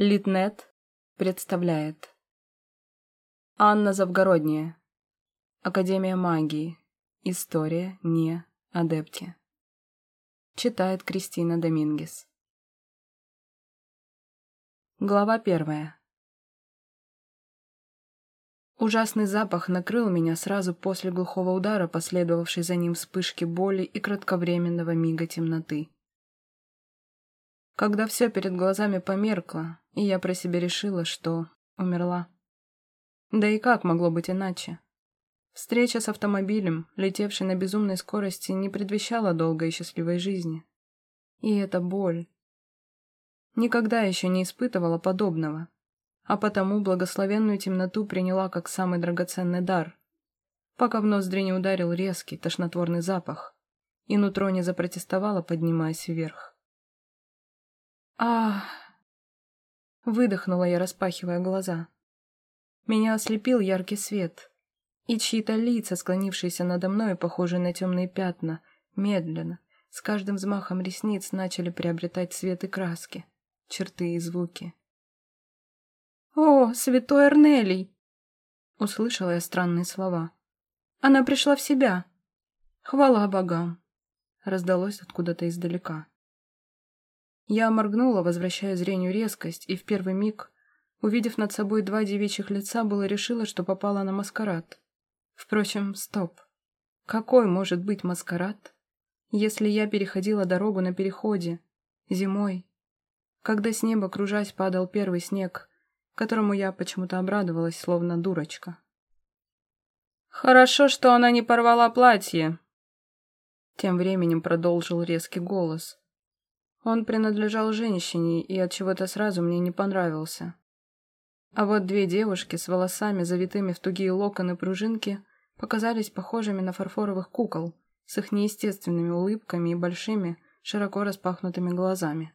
Литнет представляет. Анна Завгородняя. Академия магии. История не адепти Читает Кристина Домингес. Глава первая. Ужасный запах накрыл меня сразу после глухого удара, последовавшей за ним вспышки боли и кратковременного мига темноты. Когда все перед глазами померкло, и я про себя решила, что умерла. Да и как могло быть иначе? Встреча с автомобилем, летевшей на безумной скорости, не предвещала долгой и счастливой жизни. И эта боль. Никогда еще не испытывала подобного, а потому благословенную темноту приняла как самый драгоценный дар, пока в ноздри не ударил резкий, тошнотворный запах, и нутро не запротестовало, поднимаясь вверх. А Выдохнула я, распахивая глаза. Меня ослепил яркий свет, и чьи-то лица, склонившиеся надо мной, похожие на темные пятна, медленно, с каждым взмахом ресниц начали приобретать цвет и краски, черты и звуки. «О, святой Арнелий!» Услышала я странные слова. «Она пришла в себя!» «Хвала богам!» Раздалось откуда-то издалека. Я моргнула, возвращая зрению резкость, и в первый миг, увидев над собой два девичьих лица, было решила, что попала на маскарад. Впрочем, стоп. Какой может быть маскарад, если я переходила дорогу на переходе, зимой, когда с неба, кружась, падал первый снег, которому я почему-то обрадовалась, словно дурочка. «Хорошо, что она не порвала платье», — тем временем продолжил резкий голос. Он принадлежал женщине и от чего-то сразу мне не понравился. А вот две девушки с волосами, завитыми в тугие локоны пружинки, показались похожими на фарфоровых кукол с их неестественными улыбками и большими, широко распахнутыми глазами.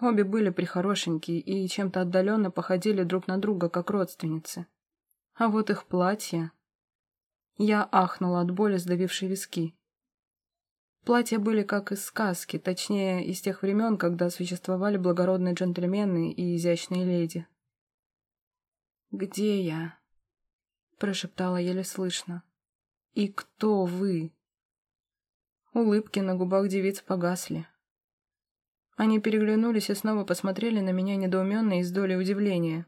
Обе были прихорошенькие и чем-то отдаленно походили друг на друга, как родственницы. А вот их платья... Я ахнула от боли, сдавившей виски. Платья были как из сказки, точнее, из тех времен, когда существовали благородные джентльмены и изящные леди. «Где я?» — прошептала еле слышно. «И кто вы?» Улыбки на губах девиц погасли. Они переглянулись и снова посмотрели на меня недоуменно и с долей удивления.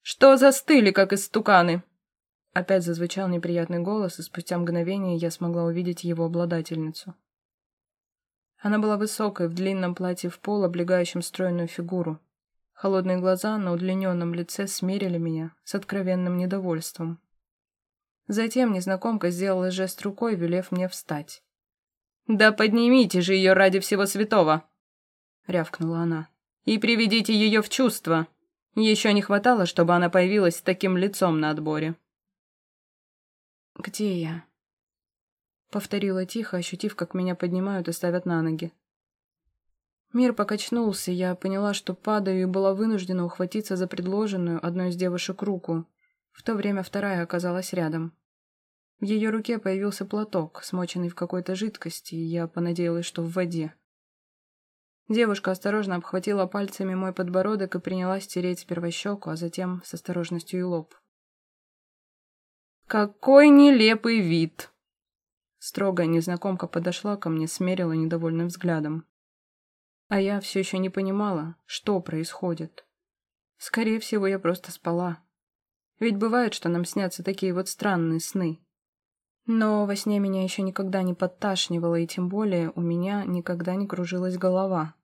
«Что застыли, как истуканы?» Опять зазвучал неприятный голос, и спустя мгновение я смогла увидеть его обладательницу. Она была высокой, в длинном платье в пол, облегающем стройную фигуру. Холодные глаза на удлиненном лице смерили меня с откровенным недовольством. Затем незнакомка сделала жест рукой, велев мне встать. «Да поднимите же ее ради всего святого!» — рявкнула она. «И приведите ее в чувство. Еще не хватало, чтобы она появилась с таким лицом на отборе». «Где я?» Повторила тихо, ощутив, как меня поднимают и ставят на ноги. Мир покачнулся, я поняла, что падаю и была вынуждена ухватиться за предложенную одной из девушек руку. В то время вторая оказалась рядом. В ее руке появился платок, смоченный в какой-то жидкости, и я понадеялась, что в воде. Девушка осторожно обхватила пальцами мой подбородок и принялась тереть сперва щеку, а затем с осторожностью и лоб. «Какой нелепый вид!» Строгая незнакомка подошла ко мне, смерила недовольным взглядом. А я все еще не понимала, что происходит. Скорее всего, я просто спала. Ведь бывает, что нам снятся такие вот странные сны. Но во сне меня еще никогда не подташнивало, и тем более у меня никогда не кружилась голова.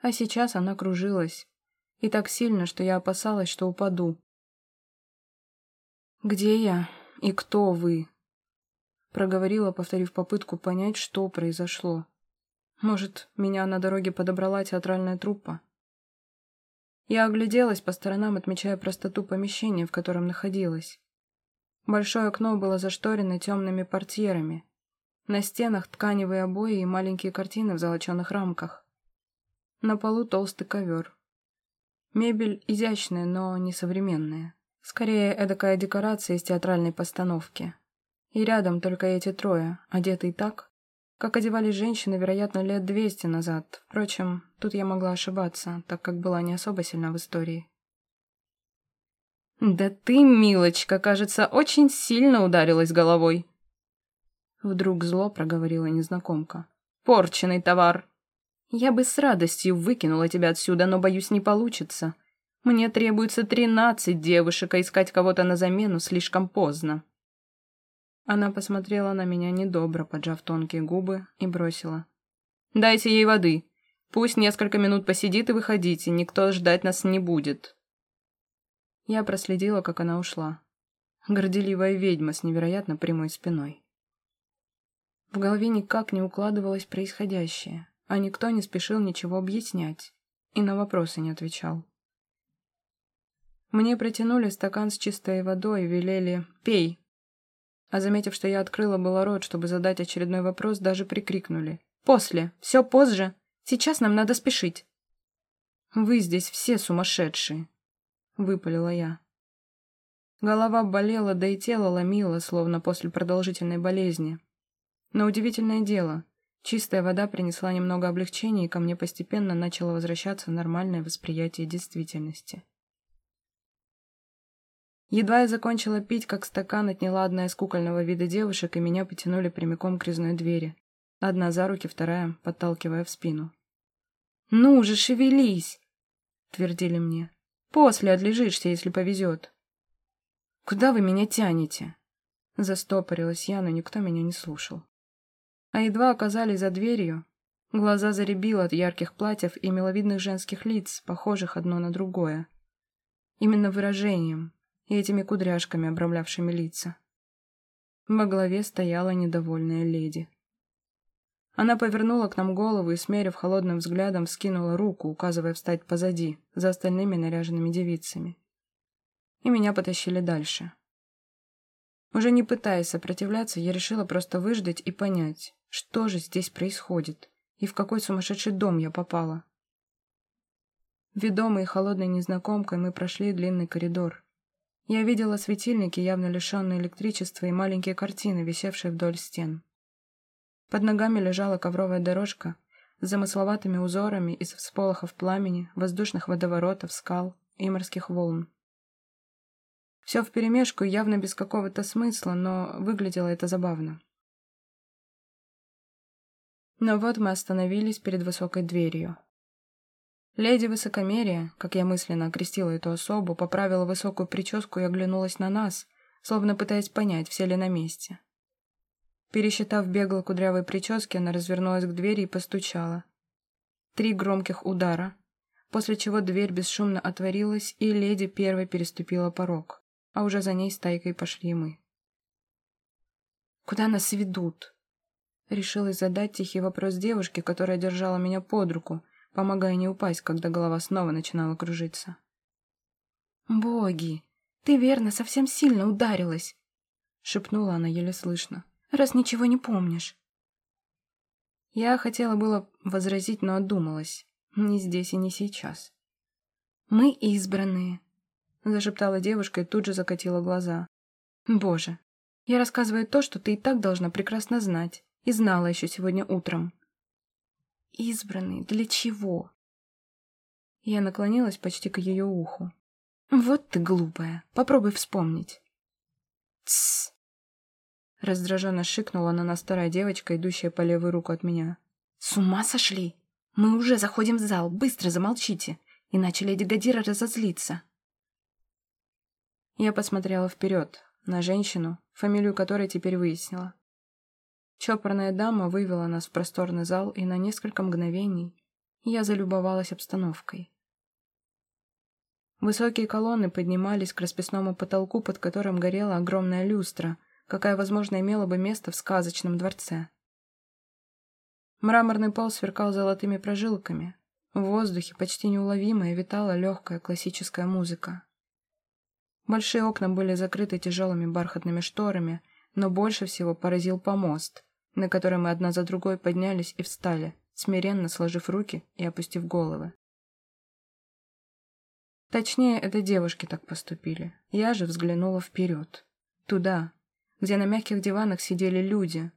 А сейчас она кружилась. И так сильно, что я опасалась, что упаду. «Где я?» И кто вы?» Проговорила, повторив попытку понять, что произошло. «Может, меня на дороге подобрала театральная труппа?» Я огляделась по сторонам, отмечая простоту помещения, в котором находилась. Большое окно было зашторено темными портьерами. На стенах тканевые обои и маленькие картины в золоченых рамках. На полу толстый ковер. Мебель изящная, но не современная. Скорее, эдакая декорация из театральной постановки. И рядом только эти трое, одетые так, Как одевались женщины, вероятно, лет двести назад. Впрочем, тут я могла ошибаться, так как была не особо сильна в истории. «Да ты, милочка, кажется, очень сильно ударилась головой!» Вдруг зло проговорила незнакомка. «Порченый товар! Я бы с радостью выкинула тебя отсюда, но, боюсь, не получится. Мне требуется тринадцать девушек, а искать кого-то на замену слишком поздно». Она посмотрела на меня недобро, поджав тонкие губы, и бросила. «Дайте ей воды. Пусть несколько минут посидит и выходите, никто ждать нас не будет». Я проследила, как она ушла. Горделивая ведьма с невероятно прямой спиной. В голове никак не укладывалось происходящее, а никто не спешил ничего объяснять и на вопросы не отвечал. Мне протянули стакан с чистой водой и велели «Пей!», а заметив, что я открыла было рот, чтобы задать очередной вопрос, даже прикрикнули. «После! Все позже! Сейчас нам надо спешить!» «Вы здесь все сумасшедшие!» — выпалила я. Голова болела, да и тело ломило, словно после продолжительной болезни. Но удивительное дело, чистая вода принесла немного облегчения, и ко мне постепенно начало возвращаться нормальное восприятие действительности. Едва я закончила пить, как стакан отняла одна из кукольного вида девушек, и меня потянули прямиком к резной двери. Одна за руки, вторая, подталкивая в спину. «Ну же, шевелись!» — твердили мне. «После отлежишься, если повезет». «Куда вы меня тянете?» Застопорилась я, но никто меня не слушал. А едва оказались за дверью, глаза заребило от ярких платьев и миловидных женских лиц, похожих одно на другое. Именно выражением, и этими кудряшками, обрамлявшими лица. Во главе стояла недовольная леди. Она повернула к нам голову и, смерив холодным взглядом, вскинула руку, указывая встать позади, за остальными наряженными девицами. И меня потащили дальше. Уже не пытаясь сопротивляться, я решила просто выждать и понять, что же здесь происходит и в какой сумасшедший дом я попала. Ведомые холодной незнакомкой мы прошли длинный коридор, я видела светильники, явно лишенные электричества, и маленькие картины, висевшие вдоль стен. Под ногами лежала ковровая дорожка с замысловатыми узорами из всполохов пламени, воздушных водоворотов, скал и морских волн. Все вперемешку, явно без какого-то смысла, но выглядело это забавно. Но вот мы остановились перед высокой дверью. Леди Высокомерия, как я мысленно окрестила эту особу, поправила высокую прическу и оглянулась на нас, словно пытаясь понять, все ли на месте. Пересчитав бегло кудрявой прически, она развернулась к двери и постучала. Три громких удара, после чего дверь бесшумно отворилась, и леди первой переступила порог, а уже за ней стайкой пошли мы. «Куда нас ведут?» Решилась задать тихий вопрос девушке, которая держала меня под руку — помогая не упасть, когда голова снова начинала кружиться. «Боги, ты верно совсем сильно ударилась!» — шепнула она еле слышно. «Раз ничего не помнишь». Я хотела было возразить, но отдумалась. Не здесь и не сейчас. «Мы избранные», — зашептала девушка и тут же закатила глаза. «Боже, я рассказываю то, что ты и так должна прекрасно знать, и знала еще сегодня утром. Избранный для чего? Я наклонилась почти к ее уху. Вот ты глупая. Попробуй вспомнить. Тссс. Раздраженно шикнула на нас старая девочка, идущая по левую руку от меня. «С ума сошли? Мы уже заходим в зал, быстро замолчите, иначе леди Гадира разозлится». Я посмотрела вперед, на женщину, фамилию которой теперь выяснила. Чопорная дама вывела нас в просторный зал, и на несколько мгновений я залюбовалась обстановкой. Высокие колонны поднимались к расписному потолку, под которым горела огромная люстра, какая, возможно, имела бы место в сказочном дворце. Мраморный пол сверкал золотыми прожилками. В воздухе почти неуловимая витала легкая классическая музыка. Большие окна были закрыты тяжелыми бархатными шторами, но больше всего поразил помост, на которой мы одна за другой поднялись и встали, смиренно сложив руки и опустив головы. Точнее, это девушки так поступили. Я же взглянула вперед. Туда, где на мягких диванах сидели люди.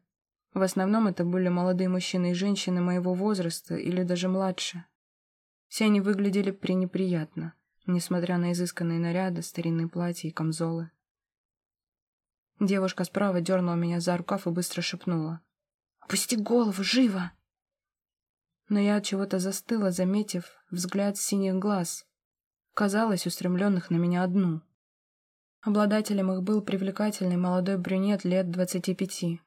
В основном это были молодые мужчины и женщины моего возраста или даже младше. Все они выглядели пренеприятно, несмотря на изысканные наряды, старинные платья и камзолы. Девушка справа дернула меня за рукав и быстро шепнула. «Опусти голову, живо!» Но я от чего-то застыла, заметив взгляд синих глаз, казалось, устремленных на меня одну. Обладателем их был привлекательный молодой брюнет лет двадцати пяти.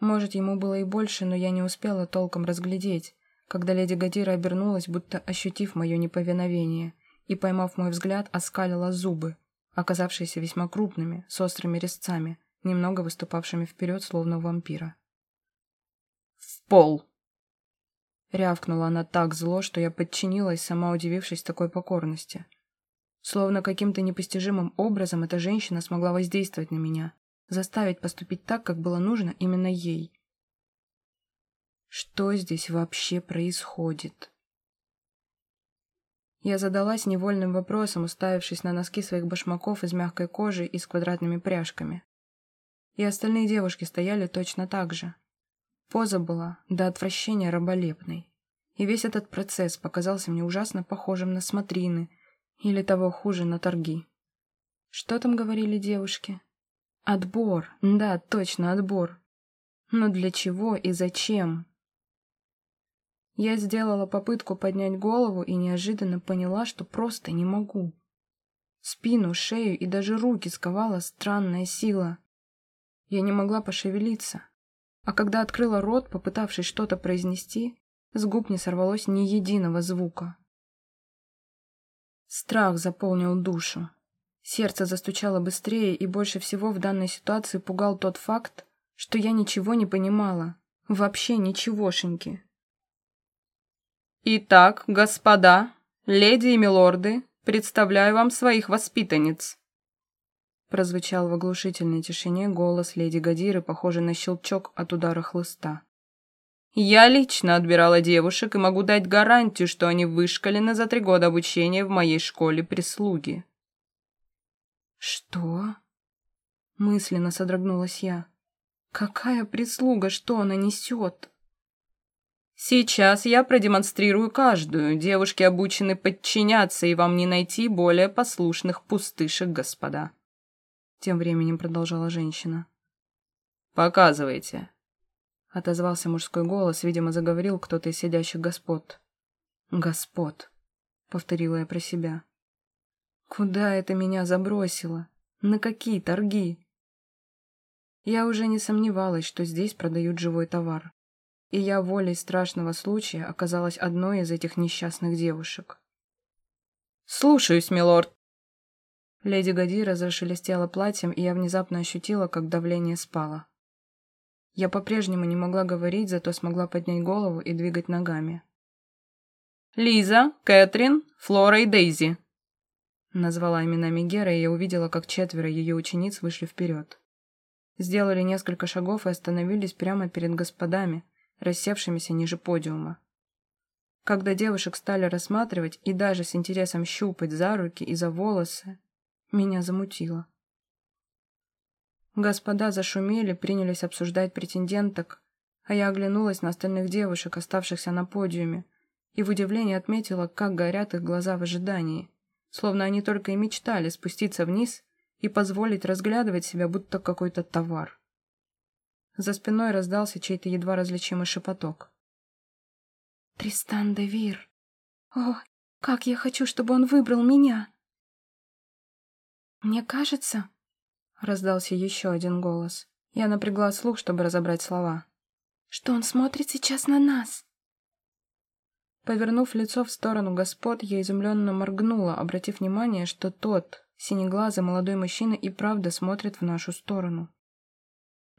Может, ему было и больше, но я не успела толком разглядеть, когда леди Гадира обернулась, будто ощутив мое неповиновение, и, поймав мой взгляд, оскалила зубы, оказавшиеся весьма крупными, с острыми резцами, немного выступавшими вперед, словно у вампира. «В пол!» Рявкнула она так зло, что я подчинилась, сама удивившись такой покорности. Словно каким-то непостижимым образом эта женщина смогла воздействовать на меня, заставить поступить так, как было нужно именно ей. Что здесь вообще происходит? Я задалась невольным вопросом, уставившись на носки своих башмаков из мягкой кожи и с квадратными пряжками. И остальные девушки стояли точно так же. Поза была до отвращения раболепной. И весь этот процесс показался мне ужасно похожим на смотрины или того хуже, на торги. Что там говорили девушки? Отбор. Да, точно, отбор. Но для чего и зачем? Я сделала попытку поднять голову и неожиданно поняла, что просто не могу. Спину, шею и даже руки сковала странная сила. Я не могла пошевелиться. А когда открыла рот, попытавшись что-то произнести, с губ не сорвалось ни единого звука. Страх заполнил душу. Сердце застучало быстрее, и больше всего в данной ситуации пугал тот факт, что я ничего не понимала. Вообще ничегошеньки. «Итак, господа, леди и милорды, представляю вам своих воспитанниц», прозвучал в оглушительной тишине голос леди Гадиры, похожий на щелчок от удара хлыста. «Я лично отбирала девушек и могу дать гарантию, что они вышкалены за три года обучения в моей школе прислуги». «Что?» Мысленно содрогнулась я. «Какая прислуга? Что она несет?» Сейчас я продемонстрирую каждую. Девушки обучены подчиняться, и вам не найти более послушных пустышек, господа. Тем временем продолжала женщина. Показывайте. Отозвался мужской голос, видимо, заговорил кто-то из сидящих господ. Господ, повторила я про себя. Куда это меня забросило? На какие торги? Я уже не сомневалась, что здесь продают живой товар и я волей страшного случая оказалась одной из этих несчастных девушек. «Слушаюсь, милорд!» Леди Гадира зашелестела платьем, и я внезапно ощутила, как давление спало. Я по-прежнему не могла говорить, зато смогла поднять голову и двигать ногами. «Лиза, Кэтрин, Флора и Дейзи!» Назвала имена Мегера, и я увидела, как четверо ее учениц вышли вперед. Сделали несколько шагов и остановились прямо перед господами, рассевшимися ниже подиума. Когда девушек стали рассматривать и даже с интересом щупать за руки и за волосы, меня замутило. Господа зашумели, принялись обсуждать претенденток, а я оглянулась на остальных девушек, оставшихся на подиуме, и в удивлении отметила, как горят их глаза в ожидании, словно они только и мечтали спуститься вниз и позволить разглядывать себя, будто какой-то товар. За спиной раздался чей-то едва различимый шепоток. «Тристан де Вир! О, как я хочу, чтобы он выбрал меня!» «Мне кажется...» — раздался еще один голос. Я напрягла слух, чтобы разобрать слова. «Что он смотрит сейчас на нас?» Повернув лицо в сторону господ, я изумленно моргнула, обратив внимание, что тот, синеглазый молодой мужчина, и правда смотрит в нашу сторону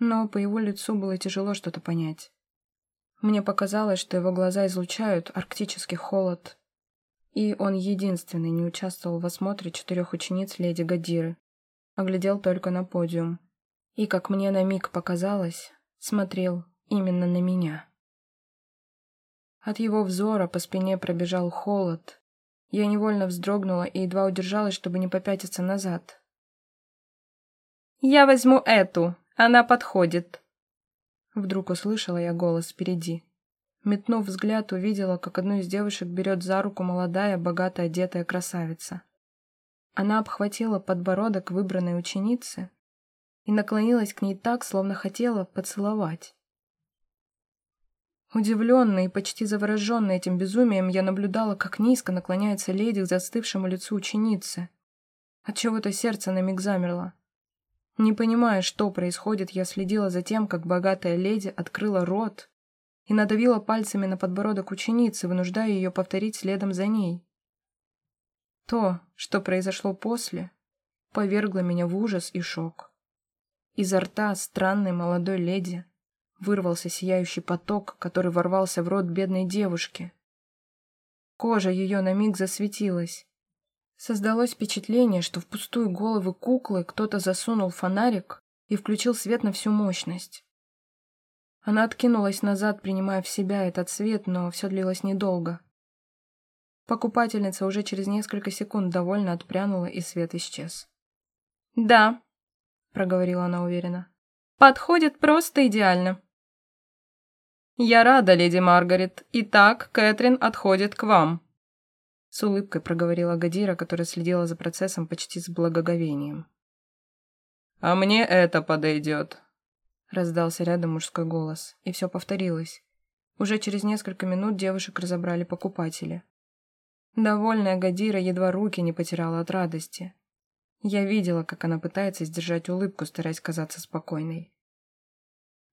но по его лицу было тяжело что-то понять. Мне показалось, что его глаза излучают арктический холод, и он единственный не участвовал в осмотре четырех учениц леди Гадиры, оглядел только на подиум. И, как мне на миг показалось, смотрел именно на меня. От его взора по спине пробежал холод. Я невольно вздрогнула и едва удержалась, чтобы не попятиться назад. «Я возьму эту», она подходит. Вдруг услышала я голос впереди. Метнув взгляд, увидела, как одну из девушек берет за руку молодая, богато одетая красавица. Она обхватила подбородок выбранной ученицы и наклонилась к ней так, словно хотела поцеловать. Удивленная и почти завороженная этим безумием, я наблюдала, как низко наклоняется леди к застывшему лицу ученицы. Отчего-то сердце на миг замерло. Не понимая, что происходит, я следила за тем, как богатая леди открыла рот и надавила пальцами на подбородок ученицы, вынуждая ее повторить следом за ней. То, что произошло после, повергло меня в ужас и шок. Изо рта странной молодой леди вырвался сияющий поток, который ворвался в рот бедной девушки. Кожа ее на миг засветилась. Создалось впечатление, что в пустую голову куклы кто-то засунул фонарик и включил свет на всю мощность. Она откинулась назад, принимая в себя этот свет, но все длилось недолго. Покупательница уже через несколько секунд довольно отпрянула, и свет исчез. «Да», — проговорила она уверенно, — «подходит просто идеально». «Я рада, леди Маргарет. Итак, Кэтрин отходит к вам», — с улыбкой проговорила Гадира, которая следила за процессом почти с благоговением. «А мне это подойдет», — раздался рядом мужской голос, и все повторилось. Уже через несколько минут девушек разобрали покупатели. Довольная Гадира едва руки не потеряла от радости. Я видела, как она пытается сдержать улыбку, стараясь казаться спокойной.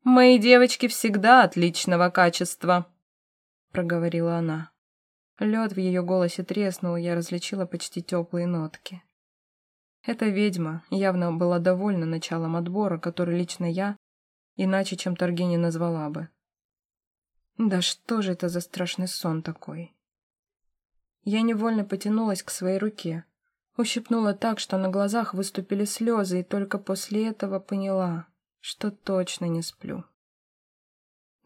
«Мои девочки всегда отличного качества», — проговорила она. Лед в ее голосе треснул, я различила почти теплые нотки. Эта ведьма явно была довольна началом отбора, который лично я иначе, чем торги не назвала бы. Да что же это за страшный сон такой? Я невольно потянулась к своей руке, ущипнула так, что на глазах выступили слезы, и только после этого поняла, что точно не сплю.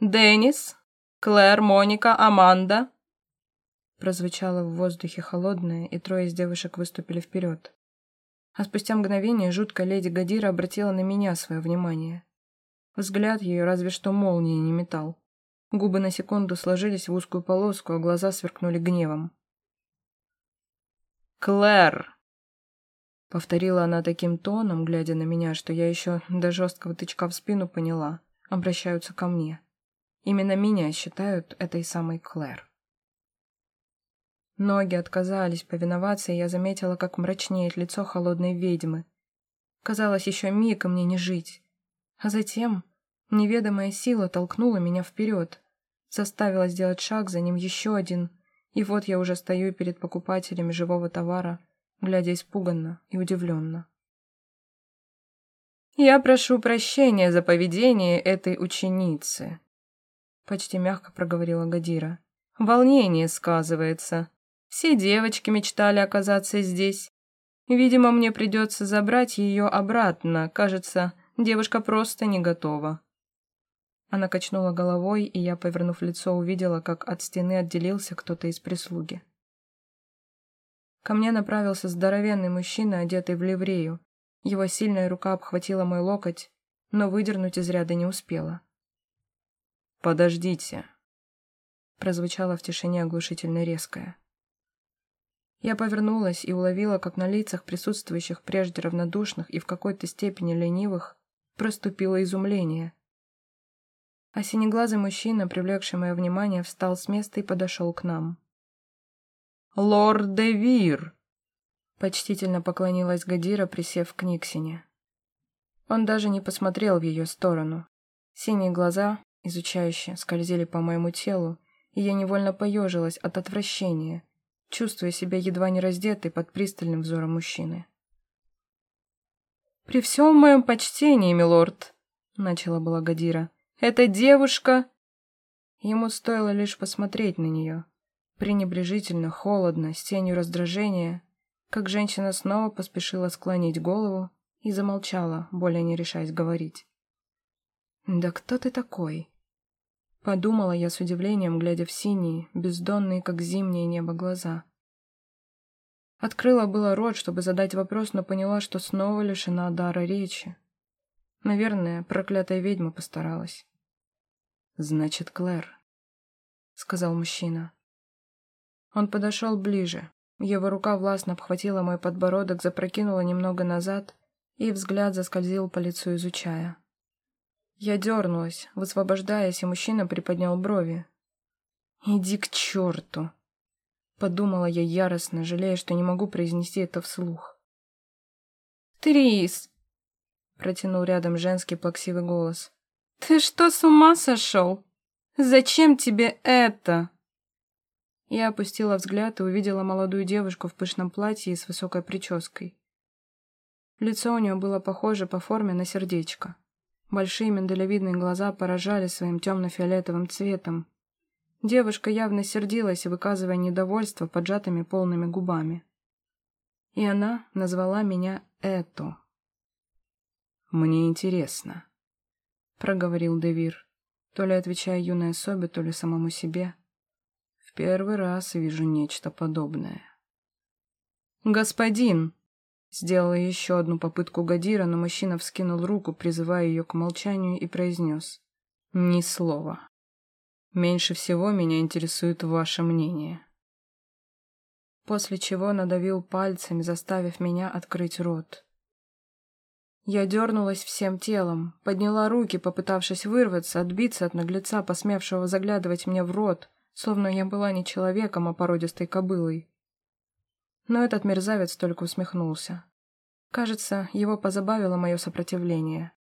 «Деннис? Клэр, Моника, Аманда?» Прозвучало в воздухе холодное, и трое из девушек выступили вперед. А спустя мгновение жуткая леди Гадира обратила на меня свое внимание. Взгляд ее разве что молнии не метал. Губы на секунду сложились в узкую полоску, а глаза сверкнули гневом. «Клэр!» Повторила она таким тоном, глядя на меня, что я еще до жесткого тычка в спину поняла. Обращаются ко мне. Именно меня считают этой самой Клэр. Ноги отказались повиноваться, и я заметила, как мрачнеет лицо холодной ведьмы. Казалось, еще миг, и мне не жить. А затем неведомая сила толкнула меня вперед, заставила сделать шаг, за ним еще один, и вот я уже стою перед покупателями живого товара, глядя испуганно и удивленно. «Я прошу прощения за поведение этой ученицы», — почти мягко проговорила Гадира. «Волнение сказывается. Все девочки мечтали оказаться здесь. Видимо, мне придется забрать ее обратно. Кажется, девушка просто не готова». Она качнула головой, и я, повернув лицо, увидела, как от стены отделился кто-то из прислуги. Ко мне направился здоровенный мужчина, одетый в ливрею. Его сильная рука обхватила мой локоть, но выдернуть из ряда не успела. «Подождите», — прозвучало в тишине оглушительно резкое. Я повернулась и уловила, как на лицах присутствующих прежде равнодушных и в какой-то степени ленивых проступило изумление. А синеглазый мужчина, привлекший мое внимание, встал с места и подошел к нам. «Лорд де Вир!» Почтительно поклонилась Гадира, присев к Никсине. Он даже не посмотрел в ее сторону. Синие глаза, изучающие, скользили по моему телу, и я невольно поежилась от отвращения, чувствуя себя едва не раздетой под пристальным взором мужчины. «При всем моем почтении, милорд», — начала была Гадира, — «эта девушка...» Ему стоило лишь посмотреть на нее, пренебрежительно, холодно, с тенью раздражения, как женщина снова поспешила склонить голову и замолчала, более не решаясь говорить. «Да кто ты такой?» Подумала я с удивлением, глядя в синие, бездонные, как зимнее небо, глаза. Открыла было рот, чтобы задать вопрос, но поняла, что снова лишена дара речи. Наверное, проклятая ведьма постаралась. Значит, Клэр, — сказал мужчина. Он подошел ближе. Его рука властно обхватила мой подбородок, запрокинула немного назад, и взгляд заскользил по лицу, изучая. Я дернулась, высвобождаясь, и мужчина приподнял брови. «Иди к черту!» Подумала я яростно, жалея, что не могу произнести это вслух. «Трис!» Протянул рядом женский плаксивый голос. «Ты что, с ума сошел? Зачем тебе это?» Я опустила взгляд и увидела молодую девушку в пышном платье и с высокой прической. Лицо у нее было похоже по форме на сердечко. Большие миндалевидные глаза поражали своим темно-фиолетовым цветом. Девушка явно сердилась, выказывая недовольство поджатыми полными губами. И она назвала меня Это. «Мне интересно», — проговорил Девир, то ли отвечая юной особе, то ли самому себе. «В первый раз вижу нечто подобное». «Господин!» Сделала еще одну попытку Гадира, но мужчина вскинул руку, призывая ее к молчанию, и произнес. «Ни слова. Меньше всего меня интересует ваше мнение». После чего надавил пальцами, заставив меня открыть рот. Я дернулась всем телом, подняла руки, попытавшись вырваться, отбиться от наглеца, посмевшего заглядывать мне в рот, словно я была не человеком, а породистой кобылой. Но этот мерзавец только усмехнулся. Кажется, его позабавило мое сопротивление.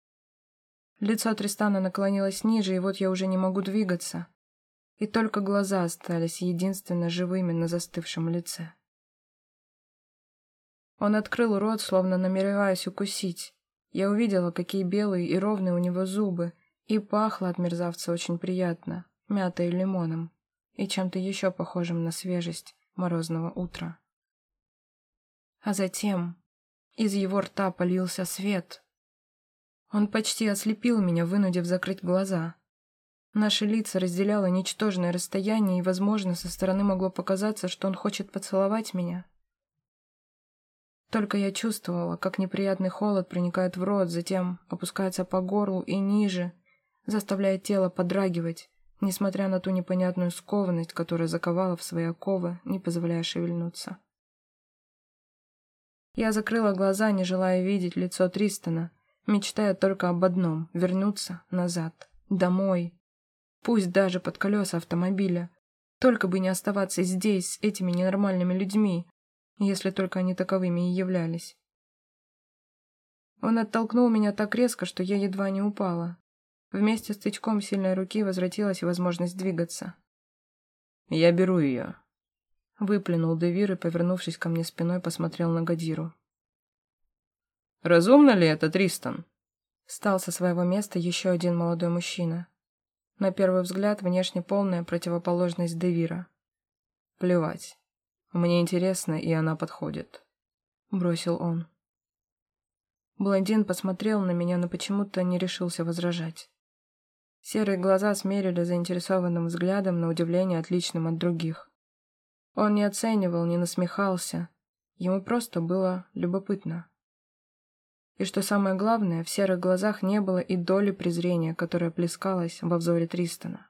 Лицо Тристана наклонилось ниже, и вот я уже не могу двигаться. И только глаза остались единственно живыми на застывшем лице. Он открыл рот, словно намереваясь укусить. Я увидела, какие белые и ровные у него зубы, и пахло от мерзавца очень приятно, мятой и лимоном, и чем-то еще похожим на свежесть морозного утра. А затем из его рта полился свет. Он почти ослепил меня, вынудив закрыть глаза. Наши лица разделяло ничтожное расстояние, и, возможно, со стороны могло показаться, что он хочет поцеловать меня. Только я чувствовала, как неприятный холод проникает в рот, затем опускается по горлу и ниже, заставляя тело подрагивать, несмотря на ту непонятную скованность, которая заковала в свои оковы, не позволяя шевельнуться. Я закрыла глаза, не желая видеть лицо Тристона, мечтая только об одном — вернуться назад, домой. Пусть даже под колеса автомобиля. Только бы не оставаться здесь с этими ненормальными людьми, если только они таковыми и являлись. Он оттолкнул меня так резко, что я едва не упала. Вместе с тычком сильной руки возвратилась возможность двигаться. «Я беру ее», Выплюнул Девир и, повернувшись ко мне спиной, посмотрел на Гадиру. «Разумно ли это, Тристан?» Встал со своего места еще один молодой мужчина. На первый взгляд, внешне полная противоположность Девира. «Плевать. Мне интересно, и она подходит», — бросил он. Блондин посмотрел на меня, но почему-то не решился возражать. Серые глаза смерили заинтересованным взглядом на удивление отличным от других. Он не оценивал, не насмехался. Ему просто было любопытно. И что самое главное, в серых глазах не было и доли презрения, которая плескалась во взоре Тристона.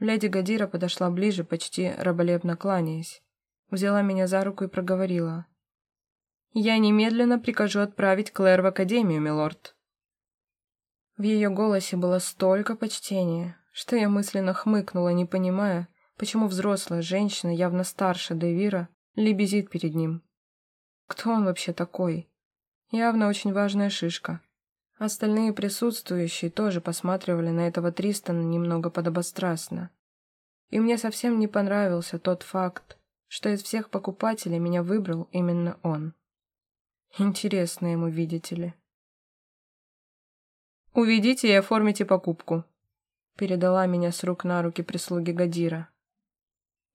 Леди Гадира подошла ближе, почти раболепно кланяясь. Взяла меня за руку и проговорила. «Я немедленно прикажу отправить Клэр в Академию, милорд». В ее голосе было столько почтения, что я мысленно хмыкнула, не понимая, Почему взрослая женщина, явно старше Девира, лебезит перед ним? Кто он вообще такой? Явно очень важная шишка. Остальные присутствующие тоже посматривали на этого Тристана немного подобострастно. И мне совсем не понравился тот факт, что из всех покупателей меня выбрал именно он. Интересно ему, видите ли. «Уведите и оформите покупку», — передала меня с рук на руки прислуги Гадира.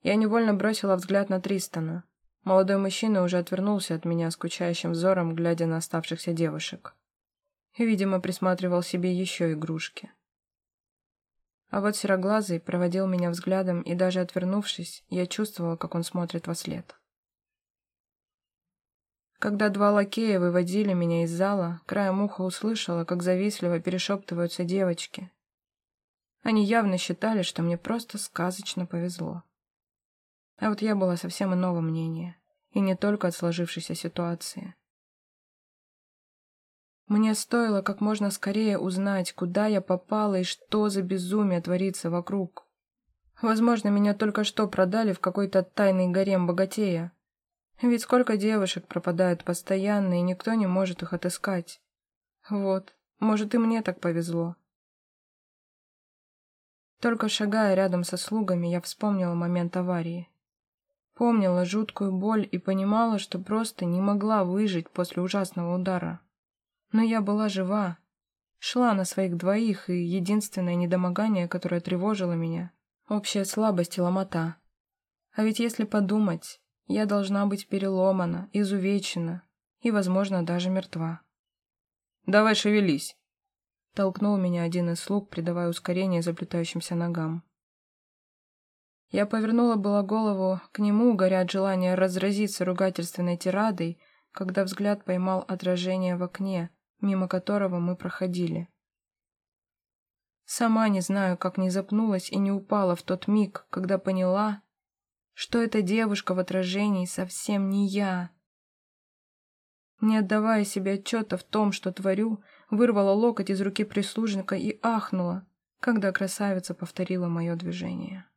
Я невольно бросила взгляд на Тристона. Молодой мужчина уже отвернулся от меня скучающим взором, глядя на оставшихся девушек. Видимо, присматривал себе еще игрушки. А вот сероглазый проводил меня взглядом, и даже отвернувшись, я чувствовала, как он смотрит во след. Когда два лакея выводили меня из зала, краем уха услышала, как завистливо перешептываются девочки, Они явно считали, что мне просто сказочно повезло. А вот я была совсем иного мнения, и не только от сложившейся ситуации. Мне стоило как можно скорее узнать, куда я попала и что за безумие творится вокруг. Возможно, меня только что продали в какой-то тайный гарем богатея. Ведь сколько девушек пропадают постоянно, и никто не может их отыскать. Вот, может, и мне так повезло. Только шагая рядом со слугами, я вспомнила момент аварии. Помнила жуткую боль и понимала, что просто не могла выжить после ужасного удара. Но я была жива, шла на своих двоих, и единственное недомогание, которое тревожило меня — общая слабость и ломота. А ведь если подумать, я должна быть переломана, изувечена и, возможно, даже мертва. «Давай шевелись!» Толкнул меня один из слуг, придавая ускорение заплетающимся ногам. Я повернула было голову к нему, горя от желания разразиться ругательственной тирадой, когда взгляд поймал отражение в окне, мимо которого мы проходили. Сама не знаю, как не запнулась и не упала в тот миг, когда поняла, что эта девушка в отражении совсем не я. Не отдавая себе отчета в том, что творю, вырвала локоть из руки прислужника и ахнула, когда красавица повторила мое движение.